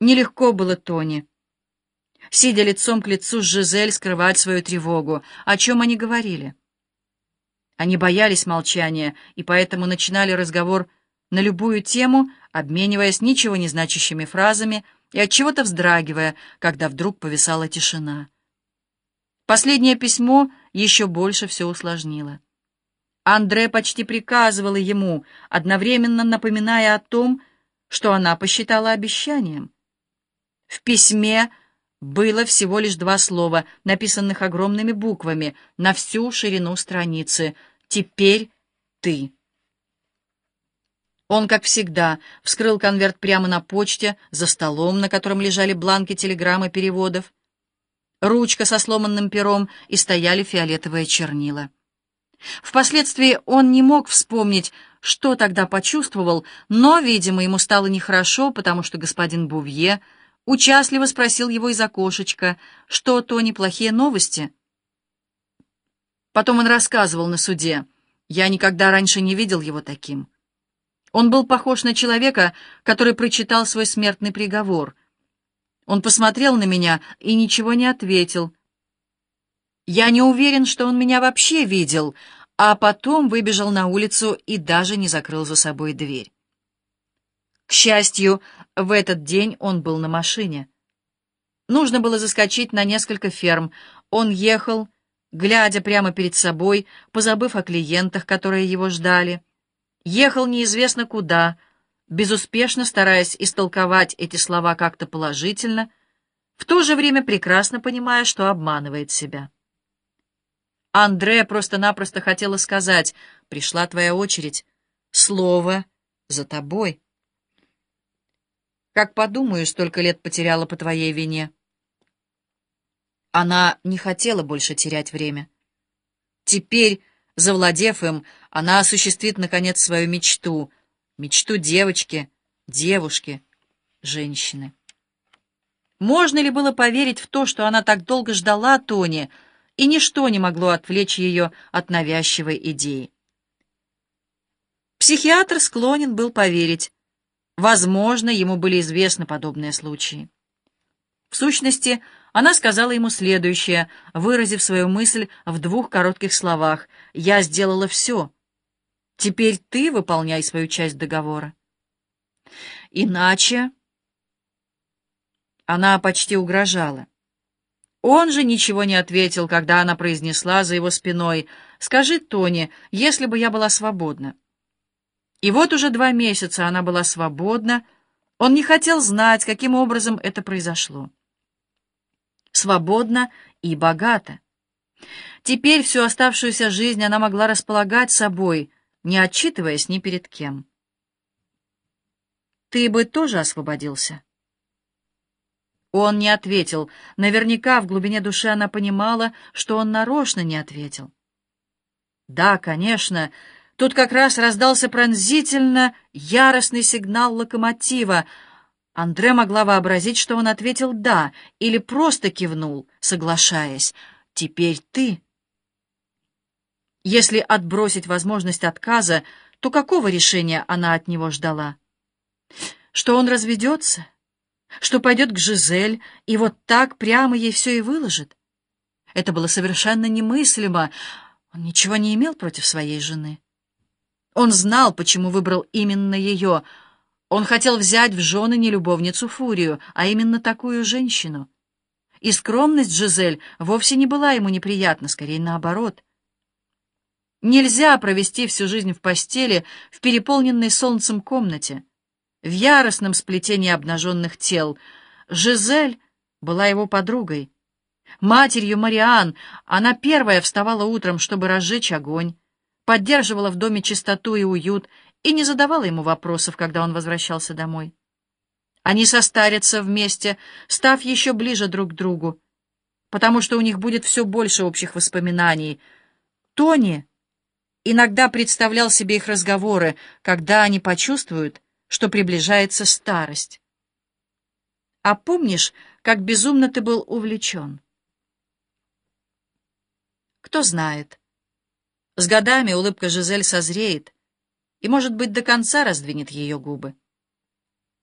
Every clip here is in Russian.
Нелегко было Тони. Сидя лицом к лицу с Жизель, скрывать свою тревогу. О чем они говорили? Они боялись молчания, и поэтому начинали разговор на любую тему, обмениваясь ничего не значащими фразами и от чего то вздрагивая, когда вдруг повисала тишина. Последнее письмо еще больше все усложнило. Андре почти приказывала ему, одновременно напоминая о том, что она посчитала обещанием. В письме было всего лишь два слова, написанных огромными буквами на всю ширину страницы. «Теперь ты». Он, как всегда, вскрыл конверт прямо на почте, за столом, на котором лежали бланки телеграммы переводов, ручка со сломанным пером и стояли фиолетовые чернила. Впоследствии он не мог вспомнить, что тогда почувствовал, но, видимо, ему стало нехорошо, потому что господин Бувье участливо спросил его из окошечка, что то неплохие новости. Потом он рассказывал на суде. Я никогда раньше не видел его таким. Он был похож на человека, который прочитал свой смертный приговор. Он посмотрел на меня и ничего не ответил. Я не уверен, что он меня вообще видел, а потом выбежал на улицу и даже не закрыл за собой дверь. К счастью, в этот день он был на машине. Нужно было заскочить на несколько ферм. Он ехал, глядя прямо перед собой, позабыв о клиентах, которые его ждали. Ехал неизвестно куда, безуспешно стараясь истолковать эти слова как-то положительно, в то же время прекрасно понимая, что обманывает себя. Андре просто-напросто хотела сказать, «Пришла твоя очередь. Слово за тобой». Как подумаю, столько лет потеряла по твоей вине. Она не хотела больше терять время. Теперь, завладев им, она осуществит, наконец, свою мечту. Мечту девочки, девушки, женщины. Можно ли было поверить в то, что она так долго ждала Тони, и ничто не могло отвлечь ее от навязчивой идеи. Психиатр склонен был поверить. Возможно, ему были известны подобные случаи. В сущности, она сказала ему следующее, выразив свою мысль в двух коротких словах. «Я сделала все. Теперь ты выполняй свою часть договора». Иначе... Она почти угрожала. Он же ничего не ответил, когда она произнесла за его спиной «Скажи, Тони, если бы я была свободна». И вот уже два месяца она была свободна, он не хотел знать, каким образом это произошло. Свободна и богата. Теперь всю оставшуюся жизнь она могла располагать собой, не отчитываясь ни перед кем. «Ты бы тоже освободился?» Он не ответил. Наверняка в глубине души она понимала, что он нарочно не ответил. Да, конечно, тут как раз раздался пронзительно яростный сигнал локомотива. Андре могла вообразить, что он ответил «да» или просто кивнул, соглашаясь. «Теперь ты». Если отбросить возможность отказа, то какого решения она от него ждала? Что он разведется? что пойдет к Жизель и вот так прямо ей все и выложит. Это было совершенно немыслимо. Он ничего не имел против своей жены. Он знал, почему выбрал именно ее. Он хотел взять в жены не любовницу Фурию, а именно такую женщину. И скромность Жизель вовсе не была ему неприятна, скорее наоборот. Нельзя провести всю жизнь в постели в переполненной солнцем комнате в яростном сплетении обнаженных тел. Жизель была его подругой. Матерью Мариан она первая вставала утром, чтобы разжечь огонь, поддерживала в доме чистоту и уют и не задавала ему вопросов, когда он возвращался домой. Они состарятся вместе, став еще ближе друг к другу, потому что у них будет все больше общих воспоминаний. Тони иногда представлял себе их разговоры, когда они почувствуют, что приближается старость. А помнишь, как безумно ты был увлечен? Кто знает. С годами улыбка Жизель созреет и, может быть, до конца раздвинет ее губы.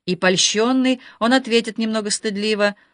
И польщенный, он ответит немного стыдливо —